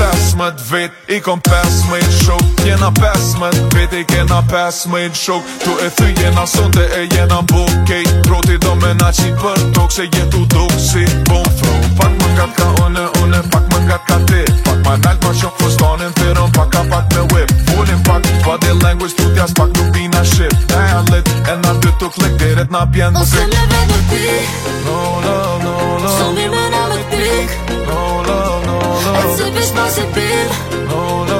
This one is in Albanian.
5 mët vet, i kon 5 mëjt shok Jena 5 mët vet, i kena 5 mëjt shok Tu e thë jena sonde e jena mbok Kej, proti do mena qit për tok Se jetu do si, bom, fro Pak më kat ka une, une, pak më kat ka te Pak ma nalëk ma qënë, fër stonin Të rëm pak ka pak me web Fulim pak, dva dhe language, tutja spak Nuk dina ship, ne janë let E na dytu klik, diret na pjendë mësik Ose me vedu ti No love, no love Së mbi mena më t'pik No love, no love Es oh, no.